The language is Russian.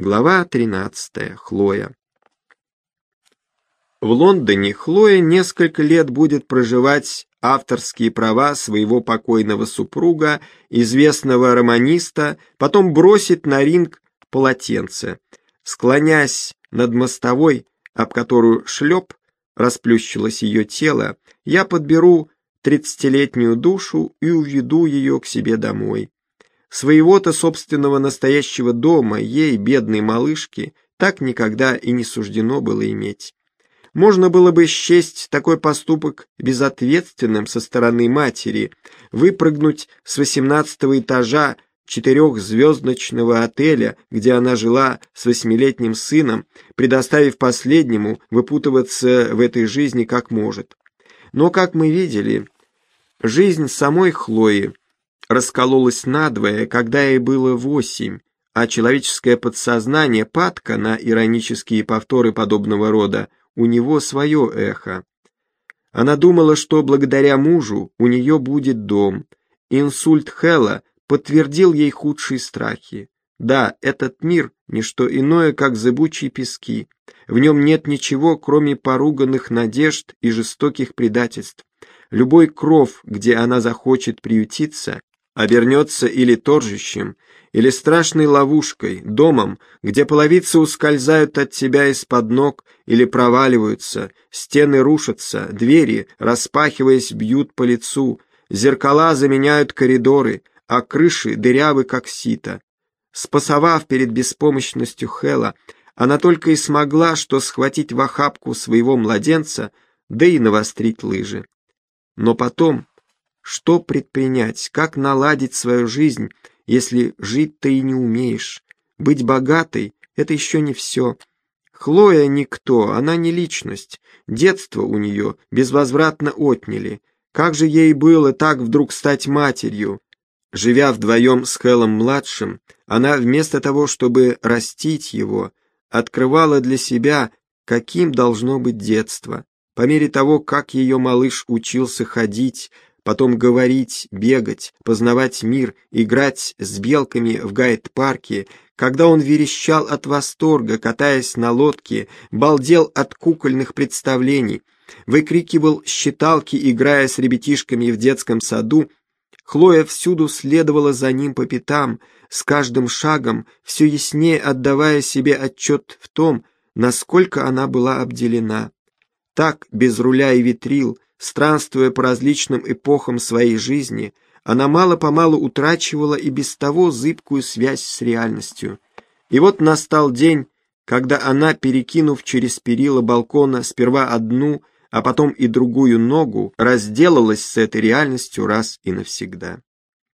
Глава 13. Хлоя. В Лондоне Хлоя несколько лет будет проживать авторские права своего покойного супруга, известного романиста, потом бросит на ринг полотенце. Склонясь над мостовой, об которую шлеп, расплющилось ее тело, я подберу тридцатилетнюю душу и уведу ее к себе домой. Своего-то собственного настоящего дома ей, бедной малышке, так никогда и не суждено было иметь. Можно было бы счесть такой поступок безответственным со стороны матери, выпрыгнуть с восемнадцатого этажа четырехзвездочного отеля, где она жила с восьмилетним сыном, предоставив последнему выпутываться в этой жизни как может. Но, как мы видели, жизнь самой Хлои раскололась надвое, когда ей было восемь, а человеческое подсознание, падка на иронические повторы подобного рода, у него свое эхо. Она думала, что благодаря мужу у нее будет дом. Инсульт Хэлла подтвердил ей худшие страхи. Да, этот мир — не что иное, как зыбучие пески. В нем нет ничего, кроме поруганных надежд и жестоких предательств. Любой кров, где она захочет приютиться, обернется или торжищем, или страшной ловушкой, домом, где половицы ускользают от тебя из-под ног или проваливаются, стены рушатся, двери, распахиваясь, бьют по лицу, зеркала заменяют коридоры, а крыши дырявы, как сито. Спасовав перед беспомощностью Хела, она только и смогла, что схватить в охапку своего младенца, да и навострить лыжи. Но потом, что предпринять, как наладить свою жизнь, если жить ты и не умеешь? Быть богатой — это еще не все. Хлоя никто, она не личность. Детство у нее безвозвратно отняли. Как же ей было так вдруг стать матерью? Живя вдвоем с Хелом-младшим, она вместо того, чтобы растить его, открывала для себя, каким должно быть детство. По мере того, как ее малыш учился ходить, потом говорить, бегать, познавать мир, играть с белками в гайд-парке, когда он верещал от восторга, катаясь на лодке, балдел от кукольных представлений, выкрикивал считалки, играя с ребятишками в детском саду, Хлоя всюду следовала за ним по пятам, с каждым шагом все яснее отдавая себе отчет в том, насколько она была обделена. Так, без руля и ветрил, Странствуя по различным эпохам своей жизни, она мало-помалу утрачивала и без того зыбкую связь с реальностью. И вот настал день, когда она, перекинув через перила балкона сперва одну, а потом и другую ногу, разделалась с этой реальностью раз и навсегда.